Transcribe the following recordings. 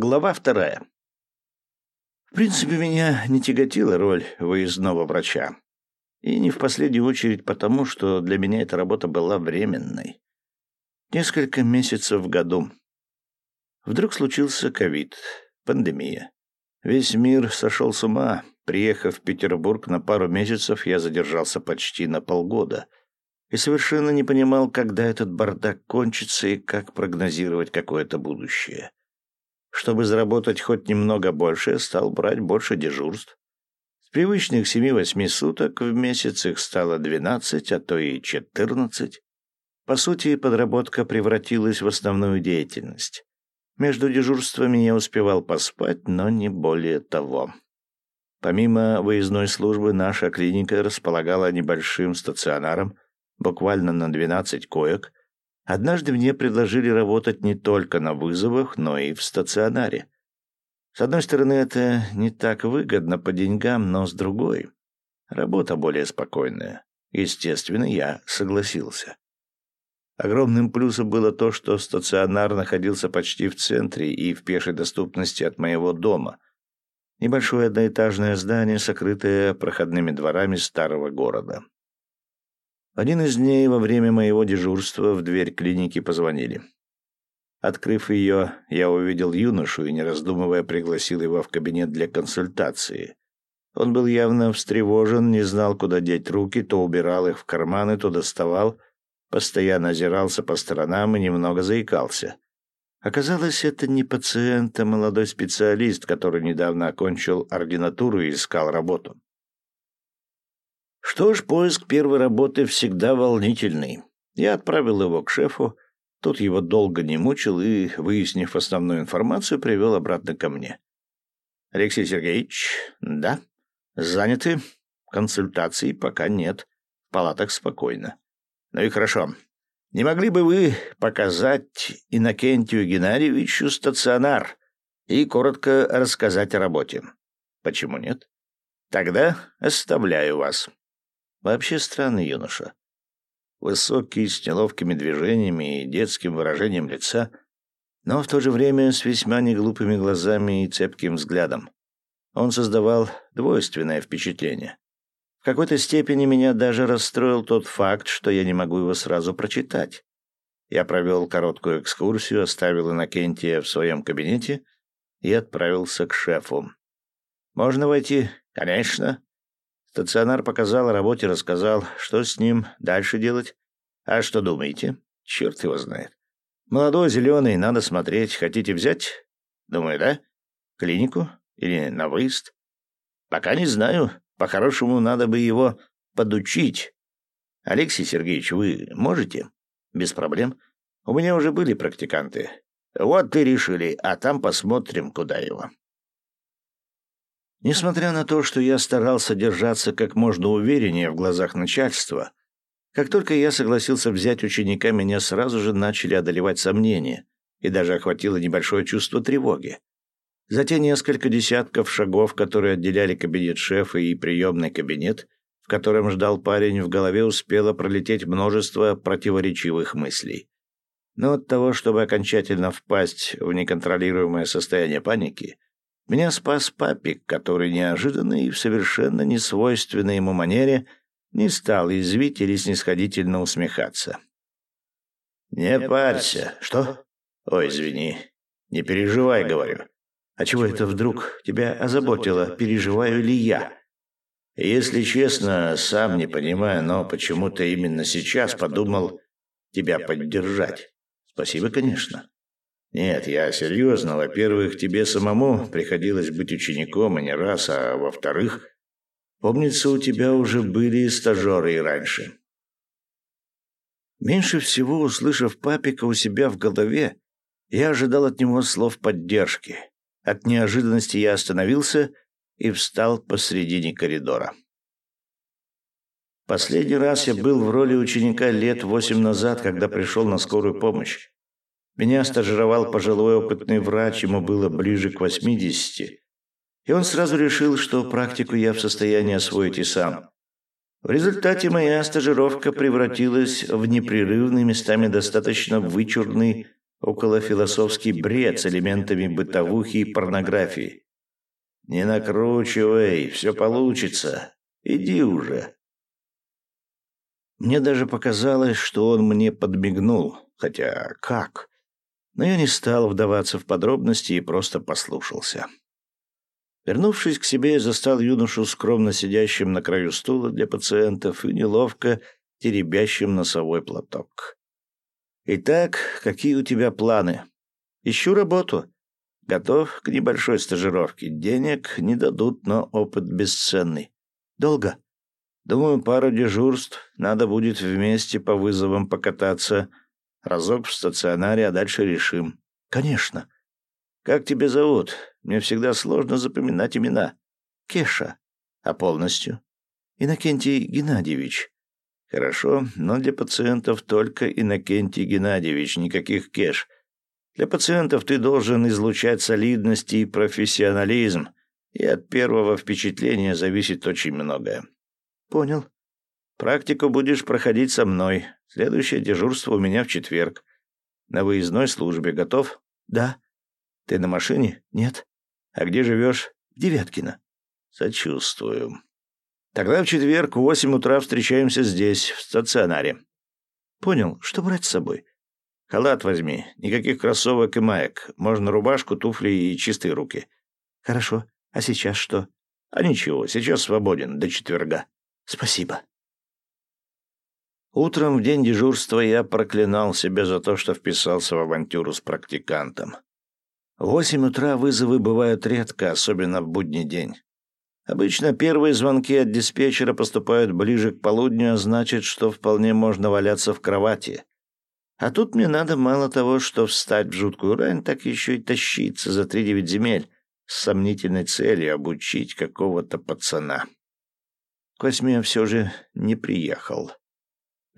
Глава вторая. В принципе, меня не тяготила роль выездного врача. И не в последнюю очередь потому, что для меня эта работа была временной. Несколько месяцев в году. Вдруг случился ковид, пандемия. Весь мир сошел с ума. Приехав в Петербург на пару месяцев, я задержался почти на полгода. И совершенно не понимал, когда этот бардак кончится и как прогнозировать какое-то будущее. Чтобы заработать хоть немного больше, стал брать больше дежурств. С привычных семи-восьми суток в месяц их стало двенадцать, а то и четырнадцать. По сути, подработка превратилась в основную деятельность. Между дежурствами я успевал поспать, но не более того. Помимо выездной службы, наша клиника располагала небольшим стационаром, буквально на 12 коек, Однажды мне предложили работать не только на вызовах, но и в стационаре. С одной стороны, это не так выгодно по деньгам, но с другой — работа более спокойная. Естественно, я согласился. Огромным плюсом было то, что стационар находился почти в центре и в пешей доступности от моего дома. Небольшое одноэтажное здание, сокрытое проходными дворами старого города. Один из дней во время моего дежурства в дверь клиники позвонили. Открыв ее, я увидел юношу и, не раздумывая, пригласил его в кабинет для консультации. Он был явно встревожен, не знал, куда деть руки, то убирал их в карманы, то доставал, постоянно озирался по сторонам и немного заикался. Оказалось, это не пациент, а молодой специалист, который недавно окончил ординатуру и искал работу. Что ж, поиск первой работы всегда волнительный. Я отправил его к шефу, тот его долго не мучил и, выяснив основную информацию, привел обратно ко мне. «Алексей Сергеевич, да, заняты. Консультаций пока нет. В палатах спокойно. Ну и хорошо. Не могли бы вы показать Иннокентию Геннадьевичу стационар и коротко рассказать о работе? Почему нет? Тогда оставляю вас. Вообще странный юноша. Высокий, с неловкими движениями и детским выражением лица, но в то же время с весьма неглупыми глазами и цепким взглядом. Он создавал двойственное впечатление. В какой-то степени меня даже расстроил тот факт, что я не могу его сразу прочитать. Я провел короткую экскурсию, оставил Иннокентия в своем кабинете и отправился к шефу. «Можно войти?» «Конечно», Стационар показал работе, рассказал, что с ним дальше делать. А что думаете? Черт его знает. Молодой, зеленый, надо смотреть. Хотите взять? Думаю, да? Клинику? Или на выезд? Пока не знаю. По-хорошему, надо бы его подучить. Алексей Сергеевич, вы можете? Без проблем. У меня уже были практиканты. Вот и решили, а там посмотрим, куда его. Несмотря на то, что я старался держаться как можно увереннее в глазах начальства, как только я согласился взять ученика, меня сразу же начали одолевать сомнения, и даже охватило небольшое чувство тревоги. За те несколько десятков шагов, которые отделяли кабинет шефа и приемный кабинет, в котором ждал парень, в голове успело пролететь множество противоречивых мыслей. Но от того, чтобы окончательно впасть в неконтролируемое состояние паники, меня спас папик, который неожиданно и в совершенно несвойственной ему манере не стал извить или снисходительно усмехаться. «Не парься. Что? Ой, извини. Не переживай, говорю. А чего это вдруг тебя озаботило, переживаю ли я? Если честно, сам не понимаю, но почему-то именно сейчас подумал тебя поддержать. Спасибо, конечно. Нет, я серьезно. Во-первых, тебе самому приходилось быть учеником, и не раз, а во-вторых, помнится, у тебя уже были стажеры и раньше. Меньше всего, услышав папика у себя в голове, я ожидал от него слов поддержки. От неожиданности я остановился и встал посредине коридора. Последний раз я был в роли ученика лет восемь назад, когда пришел на скорую помощь. Меня стажировал пожилой опытный врач, ему было ближе к 80. И он сразу решил, что практику я в состоянии освоить и сам. В результате моя стажировка превратилась в непрерывный, местами достаточно вычурный околофилософский бред с элементами бытовухи и порнографии. Не накручивай, все получится. Иди уже. Мне даже показалось, что он мне подмигнул, хотя как? Но я не стал вдаваться в подробности и просто послушался. Вернувшись к себе, я застал юношу скромно сидящим на краю стула для пациентов и неловко теребящим носовой платок. «Итак, какие у тебя планы?» «Ищу работу. Готов к небольшой стажировке. Денег не дадут, но опыт бесценный. Долго?» «Думаю, пару дежурств. Надо будет вместе по вызовам покататься. Разок в стационаре, а дальше решим». «Конечно. Как тебя зовут? Мне всегда сложно запоминать имена. Кеша. А полностью? Иннокентий Геннадьевич. Хорошо, но для пациентов только Иннокентий Геннадьевич, никаких кеш. Для пациентов ты должен излучать солидность и профессионализм, и от первого впечатления зависит очень многое. Понял. Практику будешь проходить со мной. Следующее дежурство у меня в четверг. На выездной службе готов? Да. Ты на машине? Нет. А где живешь? В Девяткино. Сочувствую. Тогда в четверг в восемь утра встречаемся здесь, в стационаре. Понял. Что брать с собой? Халат возьми. Никаких кроссовок и маек. Можно рубашку, туфли и чистые руки. Хорошо. А сейчас что? А ничего, сейчас свободен до четверга. Спасибо. Утром в день дежурства я проклинал себя за то, что вписался в авантюру с практикантом. В восемь утра вызовы бывают редко, особенно в будний день. Обычно первые звонки от диспетчера поступают ближе к полудню, а значит, что вполне можно валяться в кровати. А тут мне надо мало того, что встать в жуткую рань, так еще и тащиться за три девять земель с сомнительной целью обучить какого-то пацана. К восьми я все же не приехал.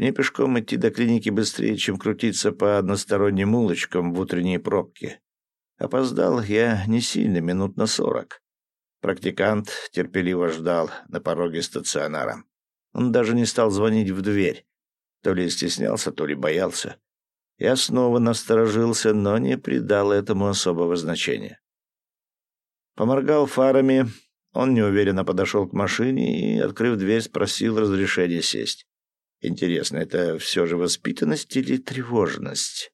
Мне пешком идти до клиники быстрее, чем крутиться по односторонним улочкам в утренней пробке. Опоздал я не сильно, минут на сорок. Практикант терпеливо ждал на пороге стационара. Он даже не стал звонить в дверь. То ли стеснялся, то ли боялся. Я снова насторожился, но не придал этому особого значения. Поморгал фарами, он неуверенно подошел к машине и, открыв дверь, спросил разрешения сесть. Интересно, это все же воспитанность или тревожность?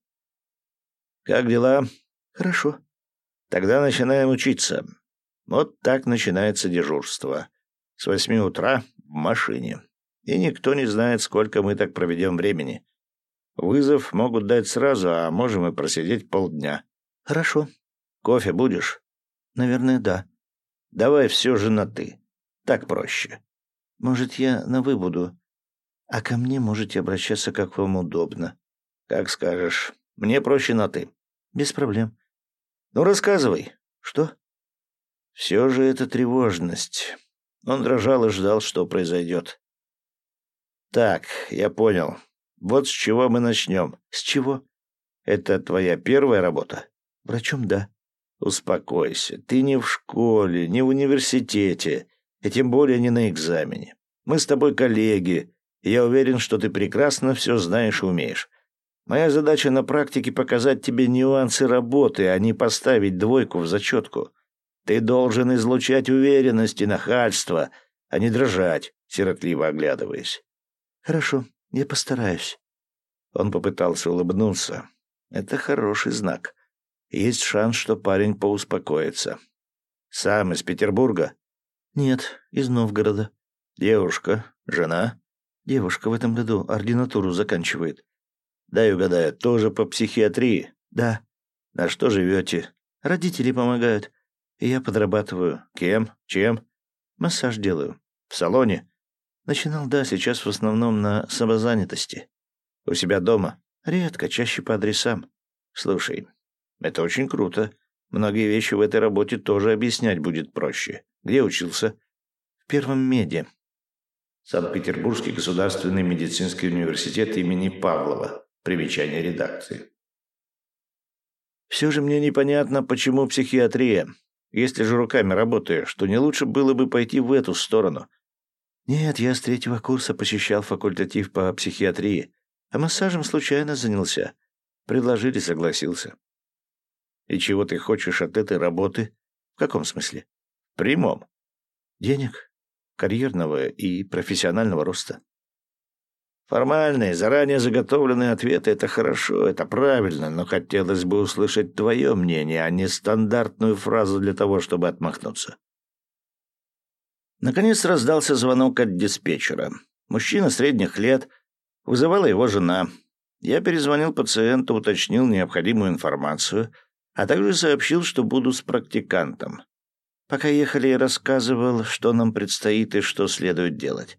«Как дела?» Хорошо. Тогда начинаем учиться. Вот так начинается дежурство. С восьми утра в машине. И никто не знает, сколько мы так проведем времени. Вызов могут дать сразу, а можем и просидеть полдня. Хорошо. Кофе будешь? Наверное, да. Давай все же на «ты». Так проще. Может, я на «вы» буду. А ко мне можете обращаться, как вам удобно. Как скажешь. Мне проще на «ты». Без проблем. Ну, рассказывай. Что? Все же это тревожность. Он дрожал и ждал, что произойдет. Так, я понял. Вот с чего мы начнем. С чего? Это твоя первая работа? Врачом, да. Успокойся. Ты не в школе, не в университете, и тем более не на экзамене. Мы с тобой коллеги, я уверен, что ты прекрасно все знаешь и умеешь. Моя задача на практике показать тебе нюансы работы, а не поставить двойку в зачетку. Ты должен излучать уверенность и нахальство, а не дрожать, сиротливо оглядываясь. Хорошо, я постараюсь. Он попытался улыбнуться. Это хороший знак. Есть шанс, что парень поуспокоится. Сам из Петербурга? Нет, из Новгорода. Девушка, жена? Девушка в этом году ординатуру заканчивает. Дай угадаю, тоже по психиатрии? Да. На что живете? Родители помогают. И я подрабатываю. Кем? Чем? Массаж делаю. В салоне? Начинал, да, сейчас в основном на самозанятости. У себя дома? Редко, чаще по адресам. Слушай, это очень круто. Многие вещи в этой работе тоже объяснять будет проще. Где учился? В первом меде. Санкт-Петербургский государственный медицинский университет имени Павлова. Примечание редакции. Все же мне непонятно, почему психиатрия. Если же руками работаешь, что не лучше было бы пойти в эту сторону. Нет, я с третьего курса посещал факультатив по психиатрии, а массажем случайно занялся. Предложили, согласился. И чего ты хочешь от этой работы? В каком смысле? В прямом. Денег, карьерного и профессионального роста. Формальные, заранее заготовленные ответы — это хорошо, это правильно, но хотелось бы услышать твое мнение, а не стандартную фразу для того, чтобы отмахнуться. Наконец раздался звонок от диспетчера. Мужчина средних лет. Вызывала его жена. Я перезвонил пациенту, уточнил необходимую информацию, а также сообщил, что буду с практикантом. Пока ехали, рассказывал, что нам предстоит и что следует делать.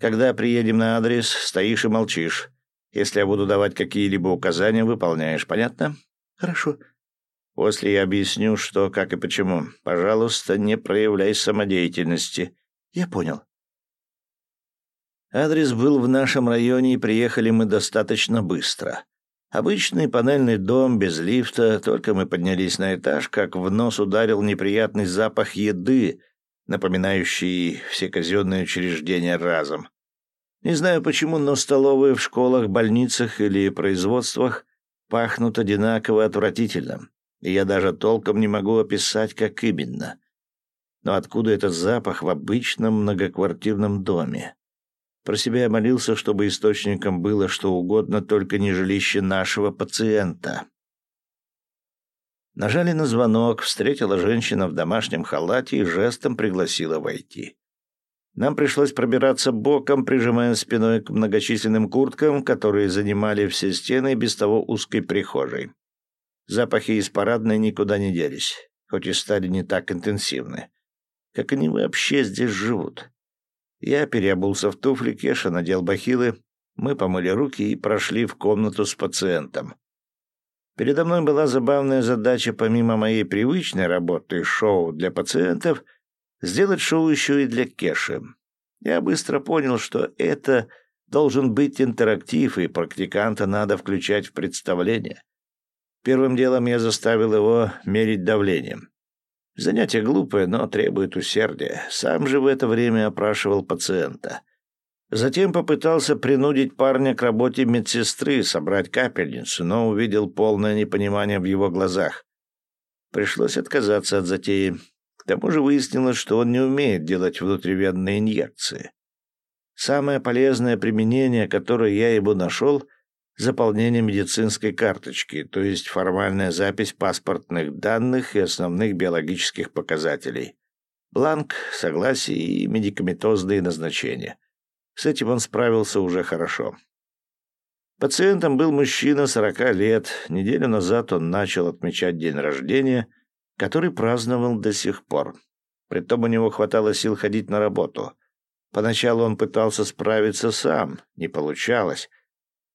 Когда приедем на адрес, стоишь и молчишь. Если я буду давать какие-либо указания, выполняешь. Понятно? Хорошо. После я объясню, что, как и почему. Пожалуйста, не проявляй самодеятельности. Я понял. Адрес был в нашем районе, и приехали мы достаточно быстро. Обычный панельный дом без лифта, только мы поднялись на этаж, как в нос ударил неприятный запах еды, напоминающий все казенные учреждения разом. Не знаю почему, но столовые в школах, больницах или производствах пахнут одинаково отвратительно, и я даже толком не могу описать, как именно. Но откуда этот запах в обычном многоквартирном доме? Про себя я молился, чтобы источником было что угодно, только не жилище нашего пациента. Нажали на звонок, встретила женщина в домашнем халате и жестом пригласила войти. Нам пришлось пробираться боком, прижимая спиной к многочисленным курткам, которые занимали все стены без того узкой прихожей. Запахи из парадной никуда не делись, хоть и стали не так интенсивны. Как они вообще здесь живут? Я переобулся в туфли, Кеша надел бахилы, мы помыли руки и прошли в комнату с пациентом. Передо мной была забавная задача, помимо моей привычной работы шоу для пациентов, сделать шоу еще и для Кеши. Я быстро понял, что это должен быть интерактив, и практиканта надо включать в представление. Первым делом я заставил его мерить давлением. Занятие глупое, но требует усердия. Сам же в это время опрашивал пациента. Затем попытался принудить парня к работе медсестры, собрать капельницу, но увидел полное непонимание в его глазах. Пришлось отказаться от затеи. К тому же выяснилось, что он не умеет делать внутривенные инъекции. Самое полезное применение, которое я ему нашел — заполнение медицинской карточки, то есть формальная запись паспортных данных и основных биологических показателей. Бланк, согласие и медикаментозные назначения — с этим он справился уже хорошо. Пациентом был мужчина 40 лет. Неделю назад он начал отмечать день рождения, который праздновал до сих пор. Притом у него хватало сил ходить на работу. Поначалу он пытался справиться сам, не получалось.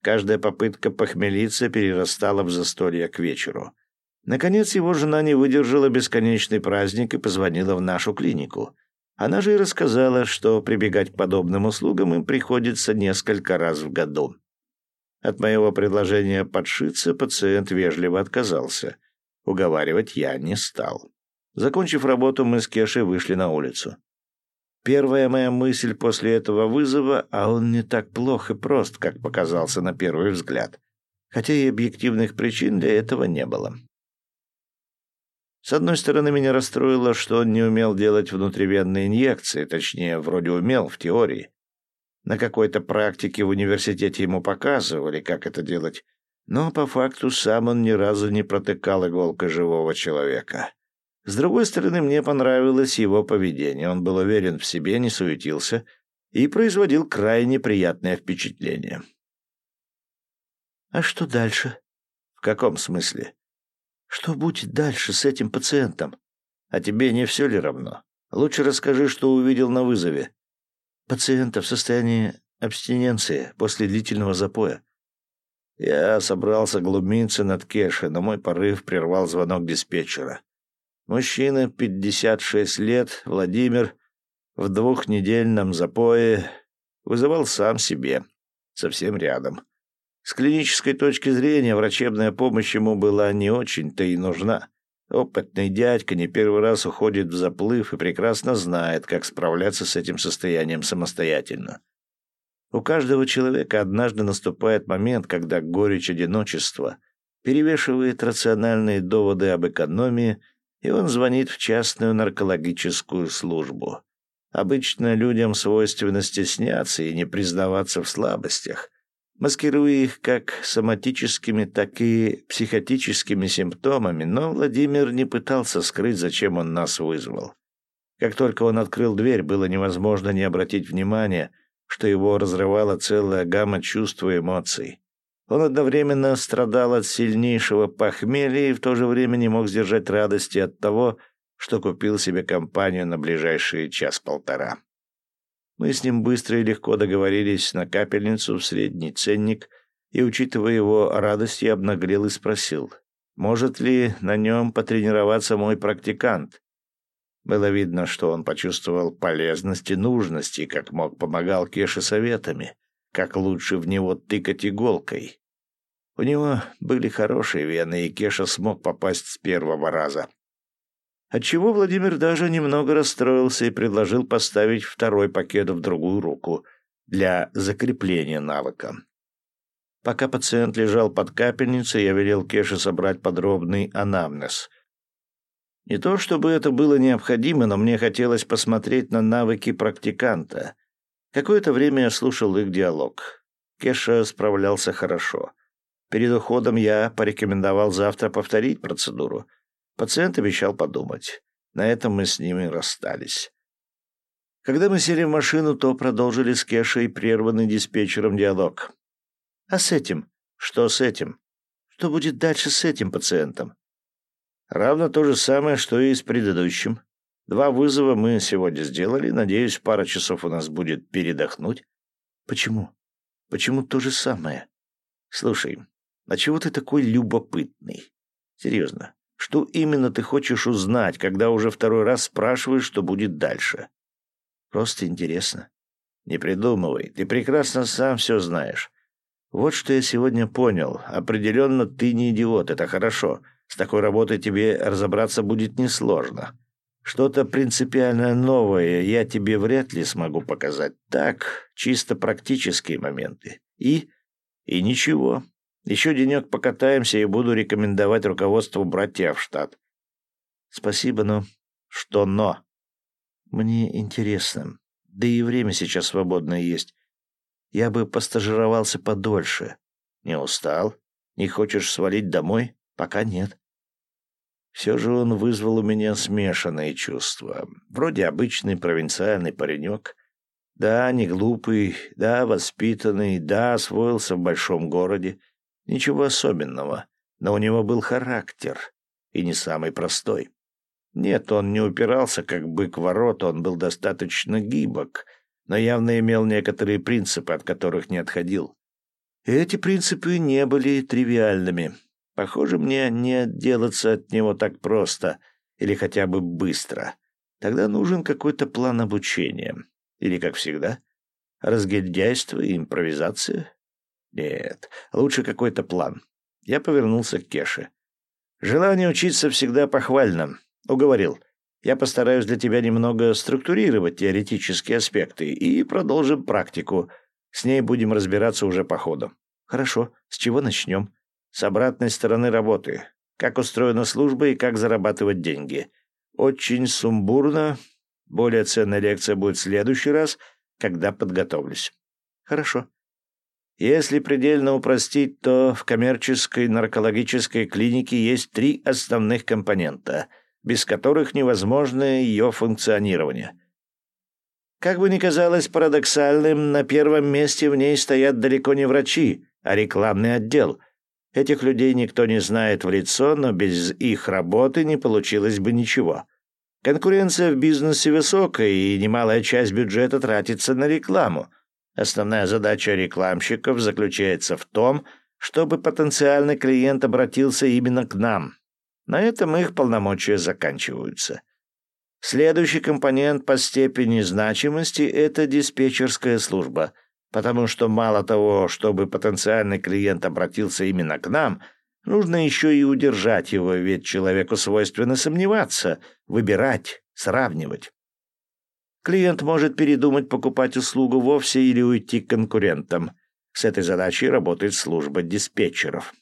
Каждая попытка похмелиться перерастала в застолье к вечеру. Наконец его жена не выдержала бесконечный праздник и позвонила в нашу клинику. Она же и рассказала, что прибегать к подобным услугам им приходится несколько раз в году. От моего предложения подшиться пациент вежливо отказался. Уговаривать я не стал. Закончив работу, мы с Кешей вышли на улицу. Первая моя мысль после этого вызова, а он не так плох и прост, как показался на первый взгляд. Хотя и объективных причин для этого не было. С одной стороны, меня расстроило, что он не умел делать внутривенные инъекции, точнее, вроде умел в теории. На какой-то практике в университете ему показывали, как это делать, но по факту сам он ни разу не протыкал иголкой живого человека. С другой стороны, мне понравилось его поведение. Он был уверен в себе, не суетился и производил крайне приятное впечатление. «А что дальше?» «В каком смысле?» Что будет дальше с этим пациентом? А тебе не все ли равно? Лучше расскажи, что увидел на вызове. Пациента в состоянии абстиненции после длительного запоя. Я собрался глумиться над Кешей, но мой порыв прервал звонок диспетчера. Мужчина, 56 лет, Владимир, в двухнедельном запое, вызывал сам себе, совсем рядом. С клинической точки зрения врачебная помощь ему была не очень-то и нужна. Опытный дядька не первый раз уходит в заплыв и прекрасно знает, как справляться с этим состоянием самостоятельно. У каждого человека однажды наступает момент, когда горечь одиночества Перевешивает рациональные доводы об экономии, и он звонит в частную наркологическую службу. Обычно людям свойственно стесняться и не признаваться в слабостях, маскируя их как соматическими, так и психотическими симптомами, но Владимир не пытался скрыть, зачем он нас вызвал. Как только он открыл дверь, было невозможно не обратить внимания, что его разрывала целая гамма чувств и эмоций. Он одновременно страдал от сильнейшего похмелья и в то же время не мог сдержать радости от того, что купил себе компанию на ближайшие час-полтора. Мы с ним быстро и легко договорились на капельницу в средний ценник, и, учитывая его радость, я обнаглел и спросил, может ли на нем потренироваться мой практикант. Было видно, что он почувствовал полезность и нужность, и как мог помогал Кеше советами, как лучше в него тыкать иголкой. У него были хорошие вены, и Кеша смог попасть с первого раза отчего Владимир даже немного расстроился и предложил поставить второй пакет в другую руку для закрепления навыка. Пока пациент лежал под капельницей, я велел Кеше собрать подробный анамнез. Не то чтобы это было необходимо, но мне хотелось посмотреть на навыки практиканта. Какое-то время я слушал их диалог. Кеша справлялся хорошо. Перед уходом я порекомендовал завтра повторить процедуру — Пациент обещал подумать. На этом мы с ними расстались. Когда мы сели в машину, то продолжили с Кешей прерванный диспетчером диалог. «А с этим? Что с этим? Что будет дальше с этим пациентом?» «Равно то же самое, что и с предыдущим. Два вызова мы сегодня сделали. Надеюсь, пара часов у нас будет передохнуть». «Почему? Почему то же самое?» «Слушай, а чего ты такой любопытный? Серьезно, что именно ты хочешь узнать, когда уже второй раз спрашиваешь, что будет дальше? Просто интересно. Не придумывай, ты прекрасно сам все знаешь. Вот что я сегодня понял. Определенно ты не идиот, это хорошо. С такой работой тебе разобраться будет несложно. Что-то принципиально новое я тебе вряд ли смогу показать. Так, чисто практические моменты. И... и ничего. Еще денек покатаемся и буду рекомендовать руководству брать тебя в штат. Спасибо, но... Что но? Мне интересно. Да и время сейчас свободное есть. Я бы постажировался подольше. Не устал? Не хочешь свалить домой? Пока нет. Все же он вызвал у меня смешанные чувства. Вроде обычный провинциальный паренек. Да, не глупый, да, воспитанный, да, освоился в большом городе. Ничего особенного, но у него был характер, и не самый простой. Нет, он не упирался, как бык ворот, он был достаточно гибок, но явно имел некоторые принципы, от которых не отходил. И эти принципы не были тривиальными. Похоже, мне не отделаться от него так просто или хотя бы быстро. Тогда нужен какой-то план обучения. Или, как всегда, разгильдяйство и импровизация. Нет, лучше какой-то план. Я повернулся к Кеше. Желание учиться всегда похвально. Уговорил. Я постараюсь для тебя немного структурировать теоретические аспекты и продолжим практику. С ней будем разбираться уже по ходу. Хорошо. С чего начнем? С обратной стороны работы. Как устроена служба и как зарабатывать деньги. Очень сумбурно. Более ценная лекция будет в следующий раз, когда подготовлюсь. Хорошо. Если предельно упростить, то в коммерческой наркологической клинике есть три основных компонента, без которых невозможно ее функционирование. Как бы ни казалось парадоксальным, на первом месте в ней стоят далеко не врачи, а рекламный отдел. Этих людей никто не знает в лицо, но без их работы не получилось бы ничего. Конкуренция в бизнесе высокая, и немалая часть бюджета тратится на рекламу – Основная задача рекламщиков заключается в том, чтобы потенциальный клиент обратился именно к нам. На этом их полномочия заканчиваются. Следующий компонент по степени значимости – это диспетчерская служба, потому что мало того, чтобы потенциальный клиент обратился именно к нам, нужно еще и удержать его, ведь человеку свойственно сомневаться, выбирать, сравнивать. Клиент может передумать покупать услугу вовсе или уйти к конкурентам. С этой задачей работает служба диспетчеров.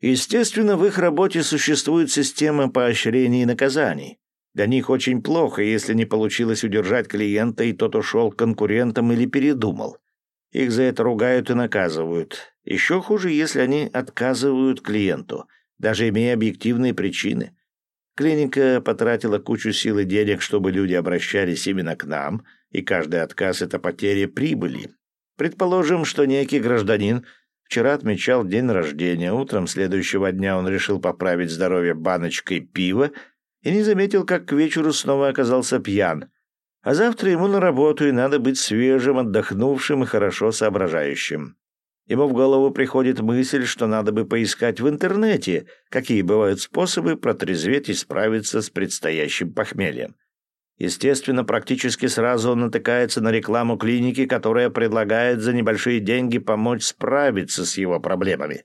Естественно, в их работе существует система поощрений и наказаний. Для них очень плохо, если не получилось удержать клиента, и тот ушел к конкурентам или передумал. Их за это ругают и наказывают. Еще хуже, если они отказывают клиенту, даже имея объективные причины. Клиника потратила кучу сил и денег, чтобы люди обращались именно к нам, и каждый отказ — это потеря прибыли. Предположим, что некий гражданин Вчера отмечал день рождения. Утром следующего дня он решил поправить здоровье баночкой пива и не заметил, как к вечеру снова оказался пьян. А завтра ему на работу, и надо быть свежим, отдохнувшим и хорошо соображающим. Ему в голову приходит мысль, что надо бы поискать в интернете, какие бывают способы протрезветь и справиться с предстоящим похмельем. Естественно, практически сразу он натыкается на рекламу клиники, которая предлагает за небольшие деньги помочь справиться с его проблемами.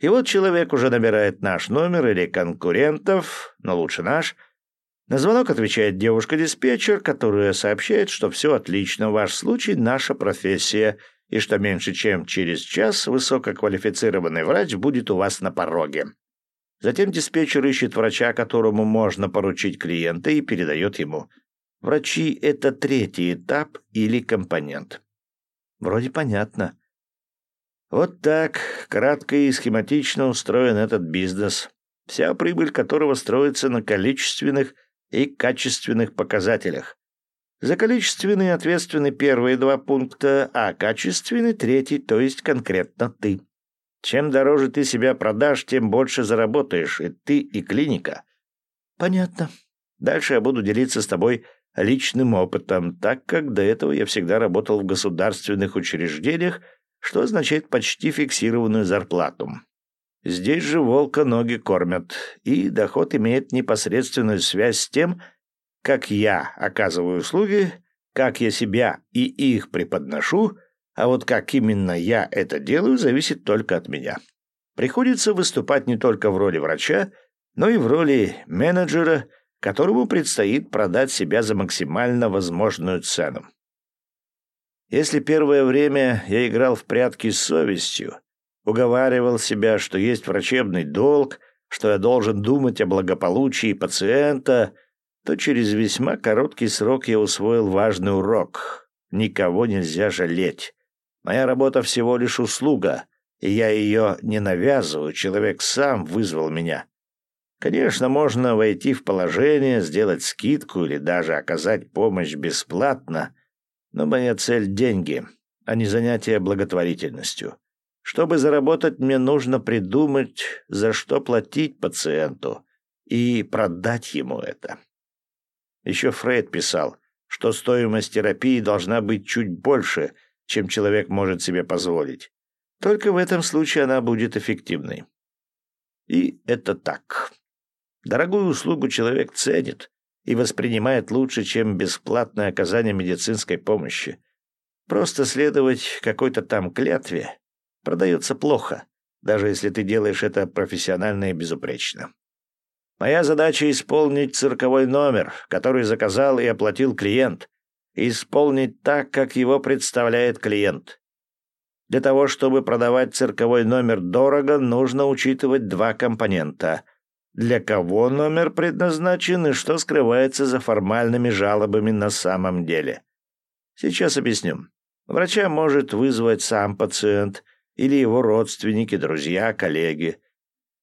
И вот человек уже набирает наш номер или конкурентов, но лучше наш. На звонок отвечает девушка-диспетчер, которая сообщает, что все отлично, ваш случай – наша профессия, и что меньше чем через час высококвалифицированный врач будет у вас на пороге. Затем диспетчер ищет врача, которому можно поручить клиента, и передает ему. Врачи — это третий этап или компонент. Вроде понятно. Вот так, кратко и схематично устроен этот бизнес, вся прибыль которого строится на количественных и качественных показателях. За количественные ответственны первые два пункта, а качественный — третий, то есть конкретно ты. Чем дороже ты себя продашь, тем больше заработаешь, и ты, и клиника. Понятно. Дальше я буду делиться с тобой личным опытом, так как до этого я всегда работал в государственных учреждениях, что означает почти фиксированную зарплату. Здесь же волка ноги кормят, и доход имеет непосредственную связь с тем, как я оказываю услуги, как я себя и их преподношу — а вот как именно я это делаю, зависит только от меня. Приходится выступать не только в роли врача, но и в роли менеджера, которому предстоит продать себя за максимально возможную цену. Если первое время я играл в прятки с совестью, уговаривал себя, что есть врачебный долг, что я должен думать о благополучии пациента, то через весьма короткий срок я усвоил важный урок. Никого нельзя жалеть. Моя работа всего лишь услуга, и я ее не навязываю, человек сам вызвал меня. Конечно, можно войти в положение, сделать скидку или даже оказать помощь бесплатно, но моя цель — деньги, а не занятие благотворительностью. Чтобы заработать, мне нужно придумать, за что платить пациенту, и продать ему это. Еще Фрейд писал, что стоимость терапии должна быть чуть больше — чем человек может себе позволить. Только в этом случае она будет эффективной. И это так. Дорогую услугу человек ценит и воспринимает лучше, чем бесплатное оказание медицинской помощи. Просто следовать какой-то там клятве продается плохо, даже если ты делаешь это профессионально и безупречно. Моя задача — исполнить цирковой номер, который заказал и оплатил клиент, исполнить так, как его представляет клиент. Для того, чтобы продавать цирковой номер дорого, нужно учитывать два компонента. Для кого номер предназначен и что скрывается за формальными жалобами на самом деле. Сейчас объясню. Врача может вызвать сам пациент или его родственники, друзья, коллеги.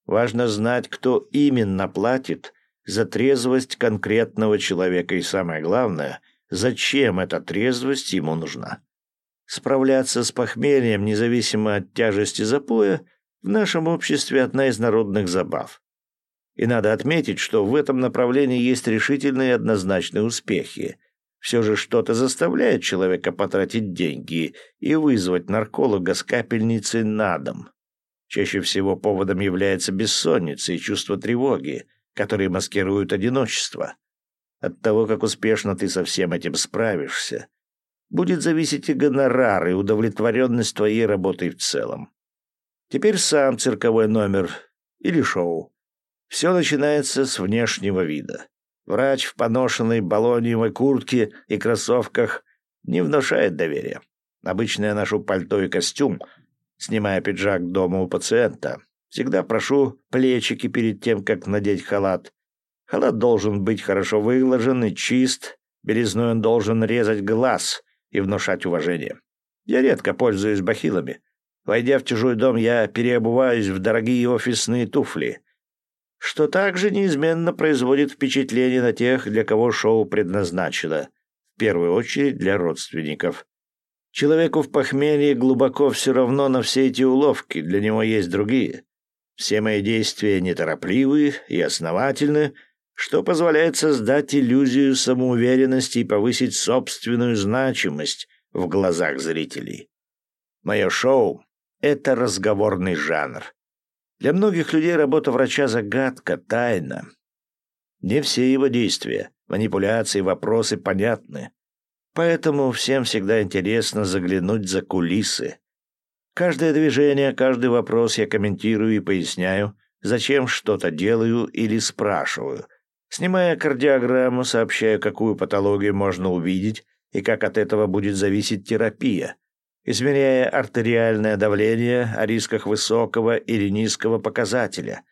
Важно знать, кто именно платит за трезвость конкретного человека и, самое главное — Зачем эта трезвость ему нужна? Справляться с похмельем, независимо от тяжести запоя, в нашем обществе одна из народных забав. И надо отметить, что в этом направлении есть решительные и однозначные успехи. Все же что-то заставляет человека потратить деньги и вызвать нарколога с капельницей на дом. Чаще всего поводом является бессонница и чувство тревоги, которые маскируют одиночество. От того, как успешно ты со всем этим справишься, будет зависеть и гонорар, и удовлетворенность твоей работой в целом. Теперь сам цирковой номер или шоу. Все начинается с внешнего вида. Врач в поношенной баллониевой куртке и кроссовках не внушает доверия. Обычно я ношу пальто и костюм, снимая пиджак дома у пациента. Всегда прошу плечики перед тем, как надеть халат. Халат должен быть хорошо выглажен и чист, белизной он должен резать глаз и внушать уважение. Я редко пользуюсь бахилами. Войдя в чужой дом, я переобуваюсь в дорогие офисные туфли, что также неизменно производит впечатление на тех, для кого шоу предназначено, в первую очередь для родственников. Человеку в похмелье глубоко все равно на все эти уловки, для него есть другие. Все мои действия неторопливы и основательны, что позволяет создать иллюзию самоуверенности и повысить собственную значимость в глазах зрителей. Мое шоу — это разговорный жанр. Для многих людей работа врача — загадка, тайна. Не все его действия, манипуляции, вопросы понятны. Поэтому всем всегда интересно заглянуть за кулисы. Каждое движение, каждый вопрос я комментирую и поясняю, зачем что-то делаю или спрашиваю. Снимая кардиограмму, сообщаю, какую патологию можно увидеть и как от этого будет зависеть терапия. Измеряя артериальное давление о рисках высокого или низкого показателя.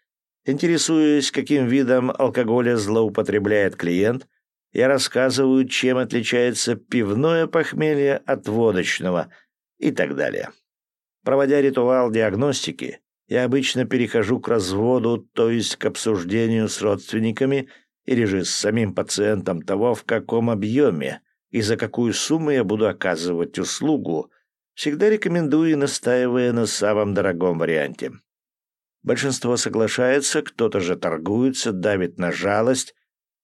Интересуясь, каким видом алкоголя злоупотребляет клиент, я рассказываю, чем отличается пивное похмелье от водочного и так далее. Проводя ритуал диагностики, я обычно перехожу к разводу, то есть к обсуждению с родственниками или же с самим пациентом того, в каком объеме и за какую сумму я буду оказывать услугу, всегда рекомендую и настаивая на самом дорогом варианте. Большинство соглашается, кто-то же торгуется, давит на жалость,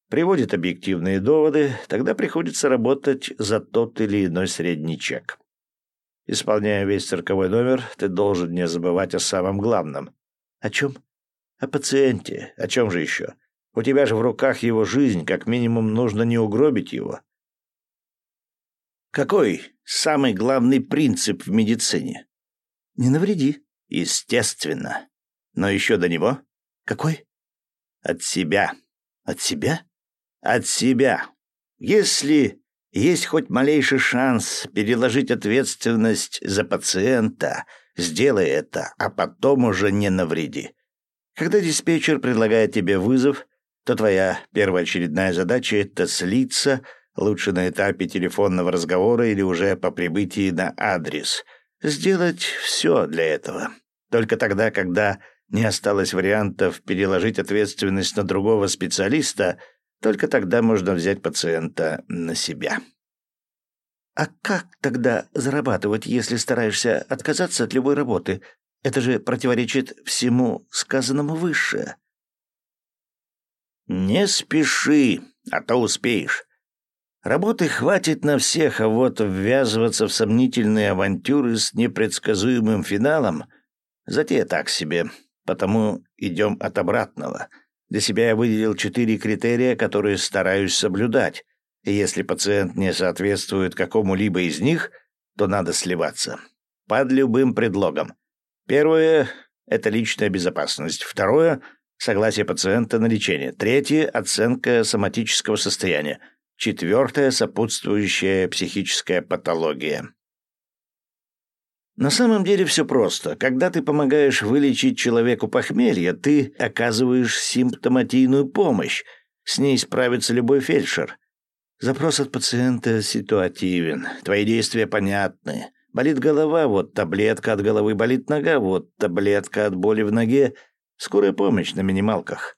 приводит объективные доводы, тогда приходится работать за тот или иной средний чек. Исполняя весь цирковой номер, ты должен не забывать о самом главном. О чем? О пациенте. О чем же еще? У тебя же в руках его жизнь, как минимум нужно не угробить его. Какой самый главный принцип в медицине? Не навреди. Естественно. Но еще до него? Какой? От себя. От себя? от себя. Если есть хоть малейший шанс переложить ответственность за пациента, сделай это, а потом уже не навреди. Когда диспетчер предлагает тебе вызов, то твоя первоочередная задача — это слиться, лучше на этапе телефонного разговора или уже по прибытии на адрес. Сделать все для этого. Только тогда, когда не осталось вариантов переложить ответственность на другого специалиста, только тогда можно взять пациента на себя. А как тогда зарабатывать, если стараешься отказаться от любой работы? Это же противоречит всему сказанному выше. Не спеши, а то успеешь. Работы хватит на всех, а вот ввязываться в сомнительные авантюры с непредсказуемым финалом — затея так себе, потому идем от обратного — для себя я выделил четыре критерия, которые стараюсь соблюдать. И если пациент не соответствует какому-либо из них, то надо сливаться. Под любым предлогом. Первое — это личная безопасность. Второе — согласие пациента на лечение. Третье — оценка соматического состояния. Четвертое — сопутствующая психическая патология. На самом деле все просто. Когда ты помогаешь вылечить человеку похмелье, ты оказываешь симптоматийную помощь. С ней справится любой фельдшер. Запрос от пациента ситуативен. Твои действия понятны. Болит голова, вот таблетка от головы, болит нога, вот таблетка от боли в ноге. Скорая помощь на минималках.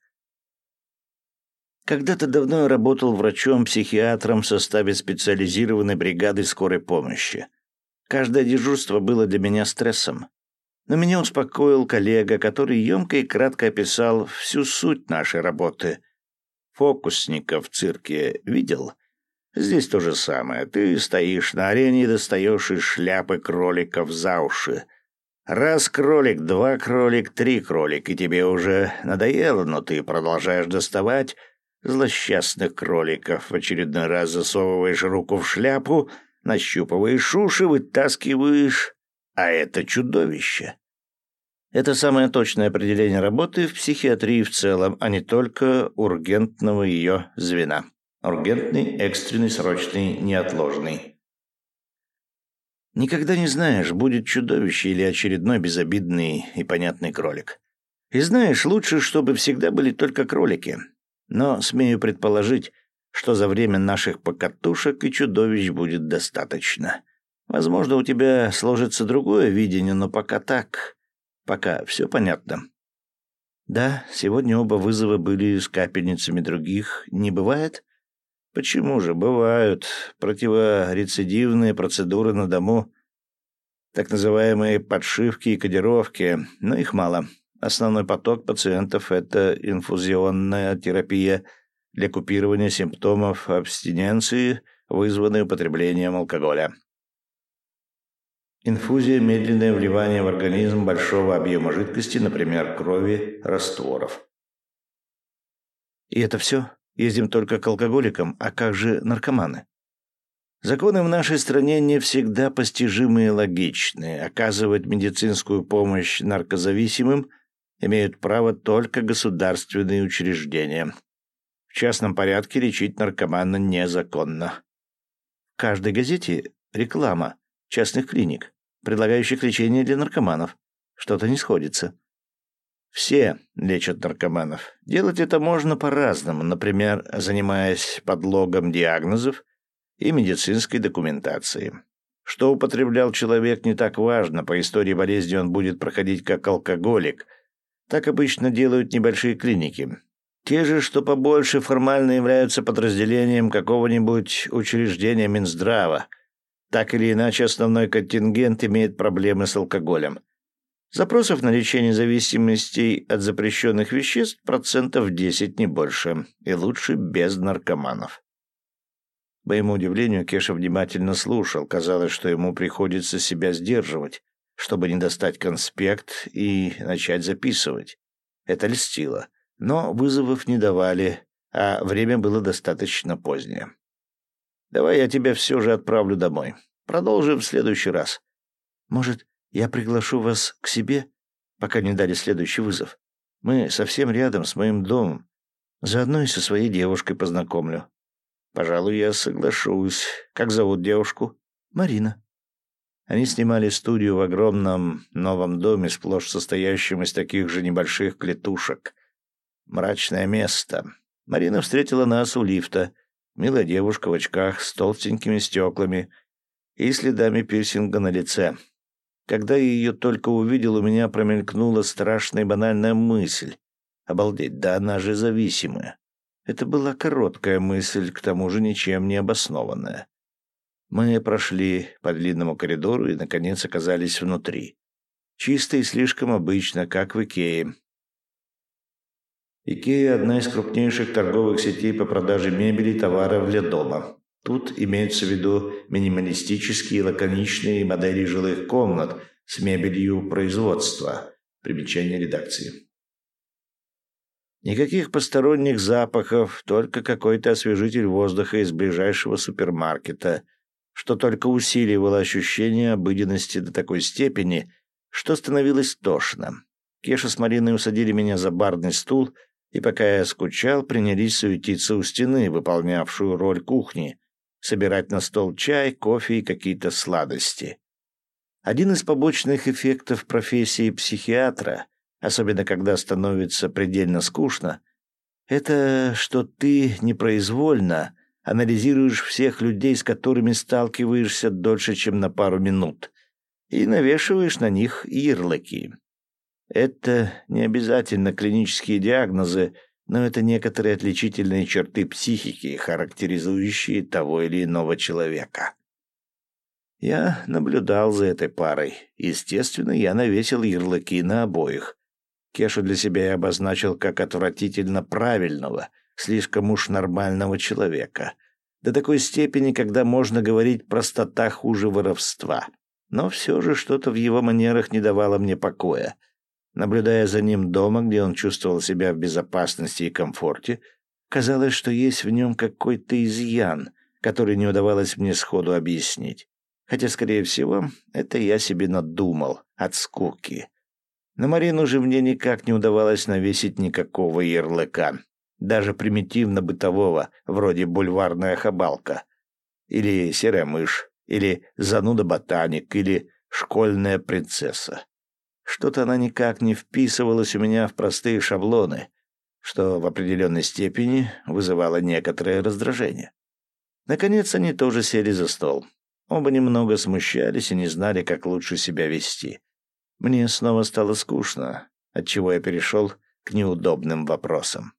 Когда-то давно я работал врачом-психиатром в составе специализированной бригады скорой помощи. Каждое дежурство было для меня стрессом. Но меня успокоил коллега, который емко и кратко описал всю суть нашей работы. Фокусника в цирке видел? Здесь то же самое. Ты стоишь на арене и достаешь из шляпы кроликов за уши. Раз кролик, два кролик, три кролик, и тебе уже надоело, но ты продолжаешь доставать злосчастных кроликов. В очередной раз засовываешь руку в шляпу — нащупываешь уши, вытаскиваешь, а это чудовище. Это самое точное определение работы в психиатрии в целом, а не только ургентного ее звена. Ургентный, экстренный, срочный, неотложный. Никогда не знаешь, будет чудовище или очередной безобидный и понятный кролик. И знаешь, лучше, чтобы всегда были только кролики. Но смею предположить, что за время наших покатушек и чудовищ будет достаточно. Возможно, у тебя сложится другое видение, но пока так. Пока все понятно. Да, сегодня оба вызова были с капельницами других. Не бывает? Почему же? Бывают. Противорецидивные процедуры на дому. Так называемые подшивки и кодировки. Но их мало. Основной поток пациентов — это инфузионная терапия для купирования симптомов абстиненции, вызванной употреблением алкоголя. Инфузия – медленное вливание в организм большого объема жидкости, например, крови, растворов. И это все? Ездим только к алкоголикам, а как же наркоманы? Законы в нашей стране не всегда постижимы и логичны. Оказывать медицинскую помощь наркозависимым имеют право только государственные учреждения. В частном порядке лечить наркомана незаконно. В каждой газете реклама частных клиник предлагающих лечение для наркоманов. Что-то не сходится. Все лечат наркоманов. Делать это можно по-разному, например, занимаясь подлогом диагнозов и медицинской документацией. Что употреблял человек, не так важно. По истории болезни он будет проходить как алкоголик. Так обычно делают небольшие клиники. Те же, что побольше, формально являются подразделением какого-нибудь учреждения Минздрава – так или иначе, основной контингент имеет проблемы с алкоголем. Запросов на лечение зависимостей от запрещенных веществ процентов 10, не больше. И лучше без наркоманов. К моему удивлению, Кеша внимательно слушал. Казалось, что ему приходится себя сдерживать, чтобы не достать конспект и начать записывать. Это льстило. Но вызовов не давали, а время было достаточно позднее. Давай я тебя все же отправлю домой. Продолжим в следующий раз. Может, я приглашу вас к себе, пока не дали следующий вызов? Мы совсем рядом с моим домом. Заодно и со своей девушкой познакомлю. Пожалуй, я соглашусь. Как зовут девушку? Марина. Они снимали студию в огромном новом доме, сплошь состоящем из таких же небольших клетушек. Мрачное место. Марина встретила нас у лифта — Милая девушка в очках с толстенькими стеклами и следами пирсинга на лице. Когда я ее только увидел, у меня промелькнула страшная банальная мысль. Обалдеть, да она же зависимая. Это была короткая мысль, к тому же ничем не обоснованная. Мы прошли по длинному коридору и, наконец, оказались внутри. Чисто и слишком обычно, как в Икее. Икея – одна из крупнейших торговых сетей по продаже мебели и товаров для дома. Тут имеются в виду минималистические лаконичные модели жилых комнат с мебелью производства. Примечание редакции. Никаких посторонних запахов, только какой-то освежитель воздуха из ближайшего супермаркета, что только усиливало ощущение обыденности до такой степени, что становилось тошно. Кеша с Мариной усадили меня за барный стул – и пока я скучал, принялись суетиться у стены, выполнявшую роль кухни, собирать на стол чай, кофе и какие-то сладости. Один из побочных эффектов профессии психиатра, особенно когда становится предельно скучно, это что ты непроизвольно анализируешь всех людей, с которыми сталкиваешься дольше, чем на пару минут, и навешиваешь на них ярлыки. Это не обязательно клинические диагнозы, но это некоторые отличительные черты психики, характеризующие того или иного человека. Я наблюдал за этой парой. Естественно, я навесил ярлыки на обоих. Кешу для себя я обозначил как отвратительно правильного, слишком уж нормального человека. До такой степени, когда можно говорить простота хуже воровства. Но все же что-то в его манерах не давало мне покоя — Наблюдая за ним дома, где он чувствовал себя в безопасности и комфорте, казалось, что есть в нем какой-то изъян, который не удавалось мне сходу объяснить. Хотя, скорее всего, это я себе надумал от скуки. На Марину же мне никак не удавалось навесить никакого ярлыка, даже примитивно-бытового, вроде бульварная хабалка, или серая мышь, или зануда-ботаник, или школьная принцесса. Что-то она никак не вписывалась у меня в простые шаблоны, что в определенной степени вызывало некоторое раздражение. Наконец они тоже сели за стол. Оба немного смущались и не знали, как лучше себя вести. Мне снова стало скучно, отчего я перешел к неудобным вопросам.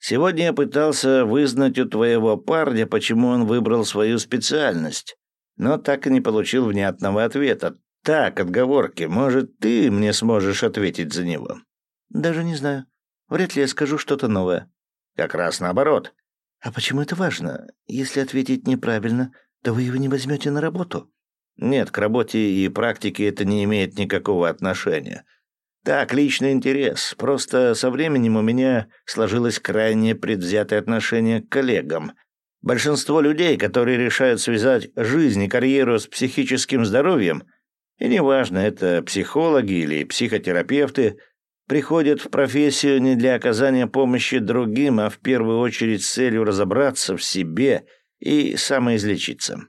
Сегодня я пытался вызнать у твоего парня, почему он выбрал свою специальность, но так и не получил внятного ответа. Так, отговорки. Может, ты мне сможешь ответить за него? Даже не знаю. Вряд ли я скажу что-то новое. Как раз наоборот. А почему это важно? Если ответить неправильно, то вы его не возьмете на работу. Нет, к работе и практике это не имеет никакого отношения. Так, личный интерес. Просто со временем у меня сложилось крайне предвзятое отношение к коллегам. Большинство людей, которые решают связать жизнь и карьеру с психическим здоровьем, и неважно, это психологи или психотерапевты, приходят в профессию не для оказания помощи другим, а в первую очередь с целью разобраться в себе и самоизлечиться.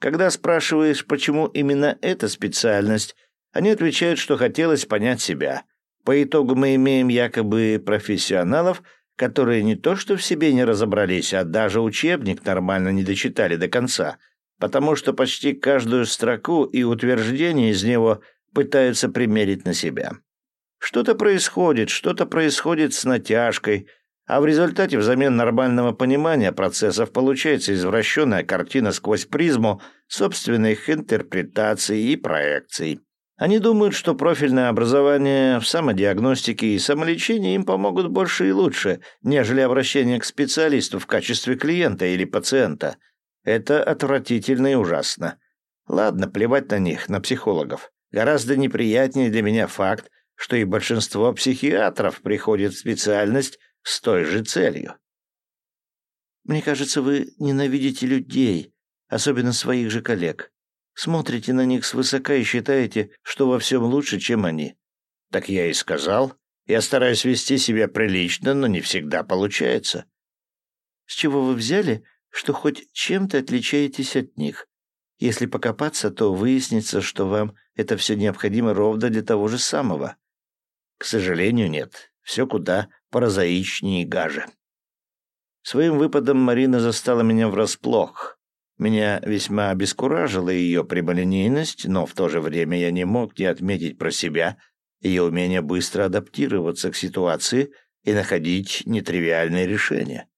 Когда спрашиваешь, почему именно эта специальность, они отвечают, что хотелось понять себя. По итогу мы имеем якобы профессионалов, которые не то что в себе не разобрались, а даже учебник нормально не дочитали до конца, потому что почти каждую строку и утверждение из него пытаются примерить на себя. Что-то происходит, что-то происходит с натяжкой, а в результате взамен нормального понимания процессов получается извращенная картина сквозь призму собственных интерпретаций и проекций. Они думают, что профильное образование в самодиагностике и самолечении им помогут больше и лучше, нежели обращение к специалисту в качестве клиента или пациента. Это отвратительно и ужасно. Ладно, плевать на них, на психологов. Гораздо неприятнее для меня факт, что и большинство психиатров приходят в специальность с той же целью. Мне кажется, вы ненавидите людей, особенно своих же коллег. Смотрите на них свысока и считаете, что во всем лучше, чем они. Так я и сказал. Я стараюсь вести себя прилично, но не всегда получается. С чего вы взяли, что хоть чем-то отличаетесь от них? Если покопаться, то выяснится, что вам это все необходимо ровно для того же самого. К сожалению, нет. Все куда прозаичнее и гаже. Своим выпадом Марина застала меня врасплох. Меня весьма обескуражила ее прямолинейность, но в то же время я не мог не отметить про себя ее умение быстро адаптироваться к ситуации и находить нетривиальные решения.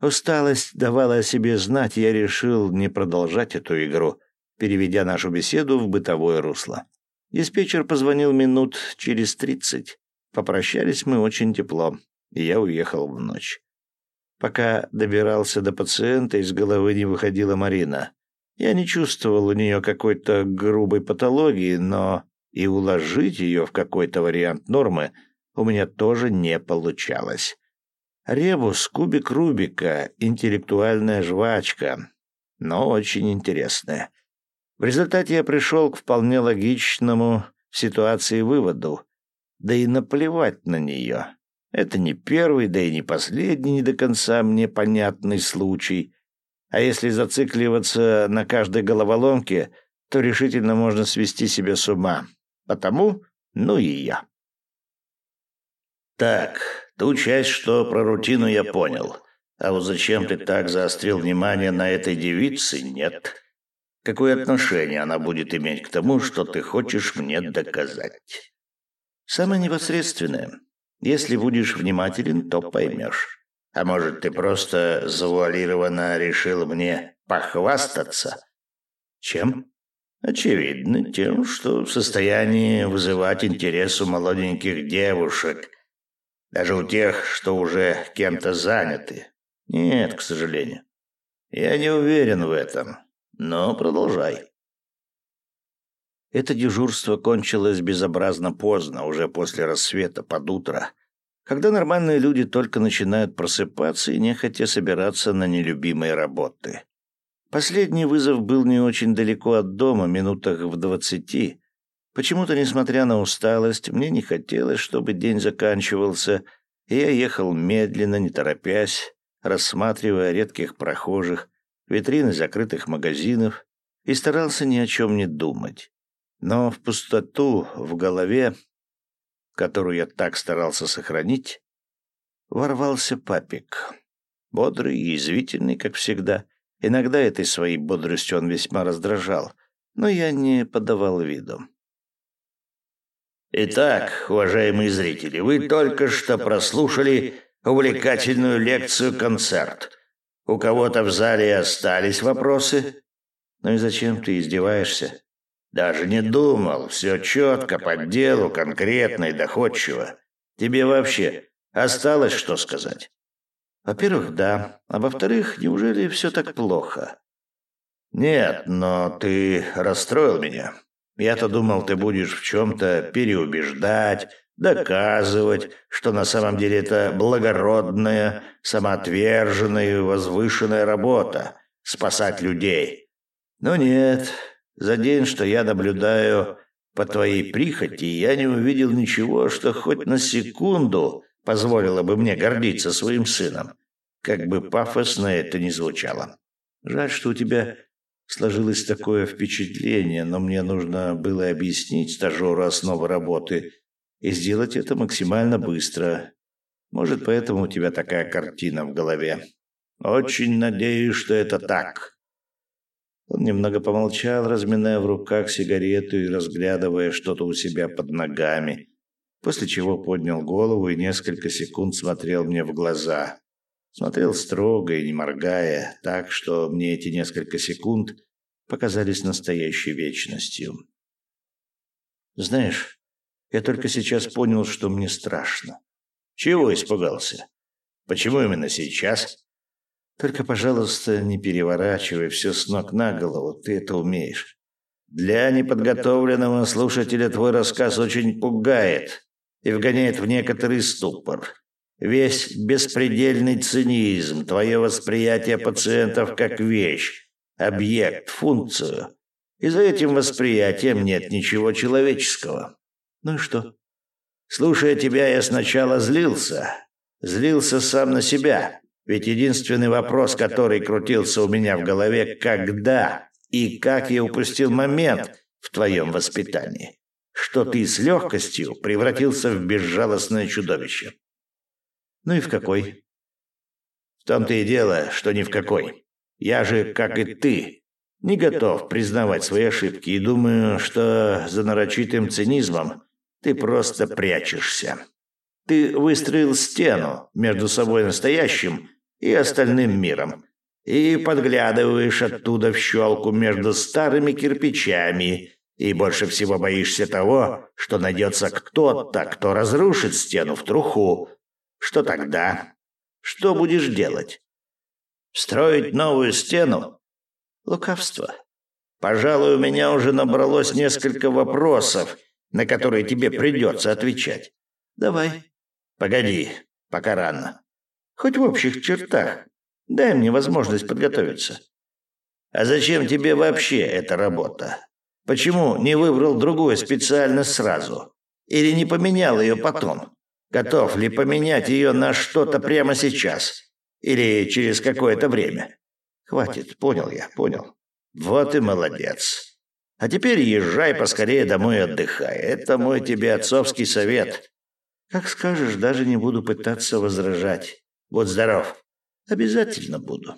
Усталость давала о себе знать, я решил не продолжать эту игру, переведя нашу беседу в бытовое русло. Диспетчер позвонил минут через тридцать. Попрощались мы очень тепло, и я уехал в ночь. Пока добирался до пациента, из головы не выходила Марина. Я не чувствовал у нее какой-то грубой патологии, но и уложить ее в какой-то вариант нормы у меня тоже не получалось. Ребус, кубик Рубика, интеллектуальная жвачка, но очень интересная. В результате я пришел к вполне логичному в ситуации выводу, да и наплевать на нее. Это не первый, да и не последний не до конца мне понятный случай. А если зацикливаться на каждой головоломке, то решительно можно свести себя с ума. Потому, ну и я. Так, ту часть, что про рутину, я понял. А вот зачем ты так заострил внимание на этой девице, нет. Какое отношение она будет иметь к тому, что ты хочешь мне доказать? Самое непосредственное. Если будешь внимателен, то поймешь. А может, ты просто завуалированно решил мне похвастаться? Чем? Очевидно, тем, что в состоянии вызывать интерес у молоденьких девушек, даже у тех, что уже кем-то заняты. Нет, к сожалению. Я не уверен в этом, но продолжай. Это дежурство кончилось безобразно поздно, уже после рассвета, под утро, когда нормальные люди только начинают просыпаться и нехотя собираться на нелюбимые работы. Последний вызов был не очень далеко от дома, минутах в двадцати. Почему-то, несмотря на усталость, мне не хотелось, чтобы день заканчивался, и я ехал медленно, не торопясь, рассматривая редких прохожих, витрины закрытых магазинов, и старался ни о чем не думать. Но в пустоту в голове, которую я так старался сохранить, ворвался папик. Бодрый и язвительный, как всегда. Иногда этой своей бодростью он весьма раздражал, но я не подавал виду. Итак, уважаемые зрители, вы только что прослушали увлекательную лекцию-концерт. У кого-то в зале остались вопросы? Ну и зачем ты издеваешься? Даже не думал. Все четко, по делу, конкретно и доходчиво. Тебе вообще осталось что сказать? Во-первых, да. А во-вторых, неужели все так плохо? Нет, но ты расстроил меня. Я-то думал, ты будешь в чем-то переубеждать, доказывать, что на самом деле это благородная, самоотверженная и возвышенная работа — спасать людей. Но нет, за день, что я наблюдаю по твоей прихоти, я не увидел ничего, что хоть на секунду позволило бы мне гордиться своим сыном. Как бы пафосно это ни звучало. Жаль, что у тебя сложилось такое впечатление, но мне нужно было объяснить стажеру основы работы и сделать это максимально быстро. Может, поэтому у тебя такая картина в голове. Очень надеюсь, что это так. Он немного помолчал, разминая в руках сигарету и разглядывая что-то у себя под ногами, после чего поднял голову и несколько секунд смотрел мне в глаза. Смотрел строго и не моргая, так что мне эти несколько секунд показались настоящей вечностью. Знаешь, я только сейчас понял, что мне страшно. Чего испугался? Почему именно сейчас? Только, пожалуйста, не переворачивай все с ног на голову, ты это умеешь. Для неподготовленного слушателя твой рассказ очень пугает и вгоняет в некоторый ступор. Весь беспредельный цинизм, твое восприятие пациентов как вещь, объект, функцию. И за этим восприятием нет ничего человеческого. Ну и что? Слушая тебя, я сначала злился. Злился сам на себя. Ведь единственный вопрос, который крутился у меня в голове, когда и как я упустил момент в твоем воспитании, что ты с легкостью превратился в безжалостное чудовище. Ну и в какой? В том-то и дело, что ни в какой. Я же, как и ты, не готов признавать свои ошибки и думаю, что за нарочитым цинизмом ты просто прячешься. Ты выстроил стену между собой настоящим и остальным миром и подглядываешь оттуда в щелку между старыми кирпичами и больше всего боишься того, что найдется кто-то, кто разрушит стену в труху. Что тогда? Что будешь делать? Строить новую стену? Лукавство. Пожалуй, у меня уже набралось несколько вопросов, на которые тебе придется отвечать. Давай. Погоди, пока рано. Хоть в общих чертах. Дай мне возможность подготовиться. А зачем тебе вообще эта работа? Почему не выбрал другую специальность сразу? Или не поменял ее потом? Готов ли поменять ее на что-то прямо сейчас? Или через какое-то время. Хватит, понял я, понял. Вот и молодец. А теперь езжай поскорее домой отдыхай. Это мой тебе отцовский совет. Как скажешь, даже не буду пытаться возражать. Будь здоров. Обязательно буду.